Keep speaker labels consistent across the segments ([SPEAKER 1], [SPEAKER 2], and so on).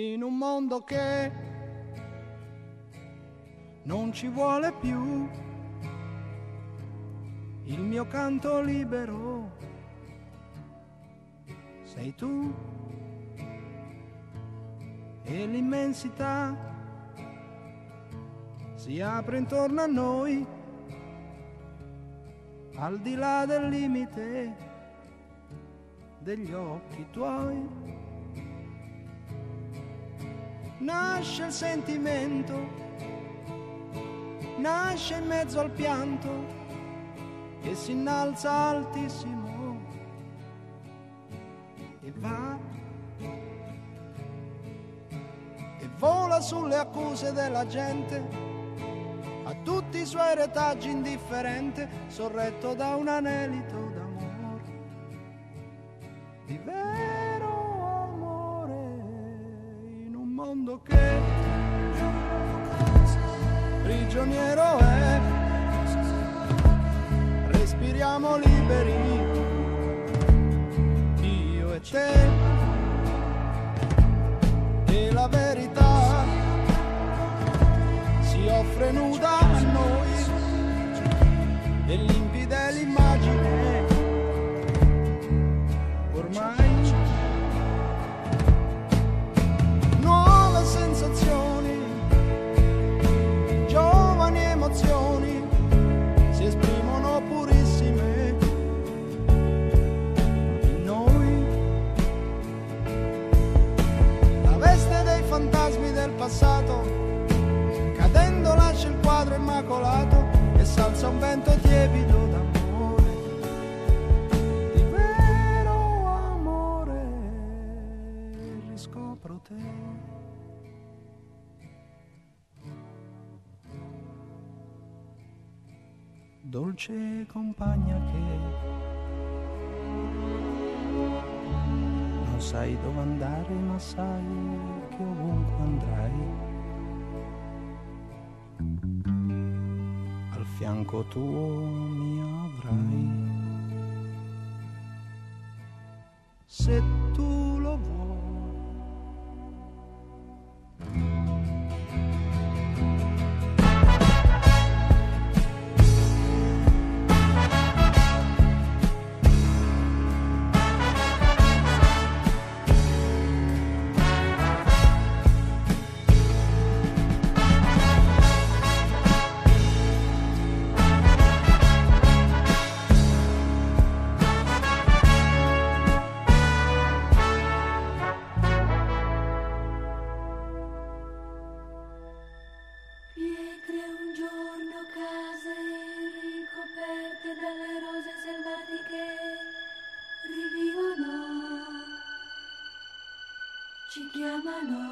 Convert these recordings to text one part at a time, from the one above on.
[SPEAKER 1] in un mondo che non ci vuole più. Il mio canto libero sei tu. E l'immensità si apre intorno a noi al di là del limite degli occhi tuoi nasce il sentimento, nasce in mezzo al pianto e si innalza altissimo e va e vola sulle accuse della gente a tutti i suoi retaggi indifferente sorretto da un anelito d'amore mondo che prigioniero è. Respiriamo liberi io e te immacolato e salza un vento tiepido d'amore di vero amore riscopro te. Dolce compagna che non sai dove andare ma sai che ovunque andrai fianco tuo mi avrai. Se
[SPEAKER 2] chiamano.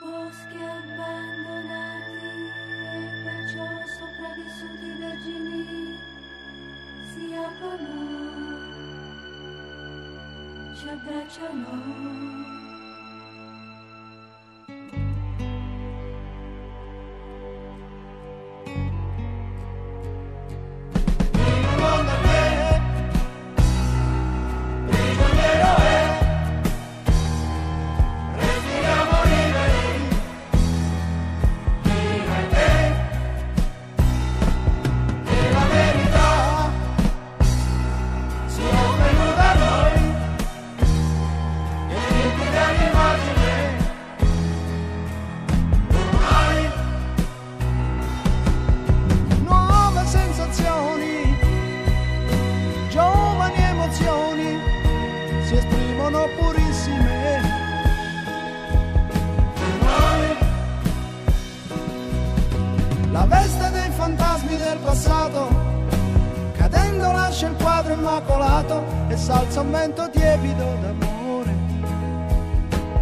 [SPEAKER 2] Boschi abbandonati e perciò sopravvissuti vergini si aprono, ci abbracciano.
[SPEAKER 1] Veste dei fantasmi del passato, cadendo lascia il quadro immacolato e salza un vento tiepido d'amore.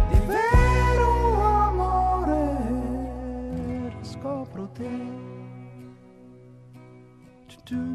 [SPEAKER 1] Di vero amore scopro te. Do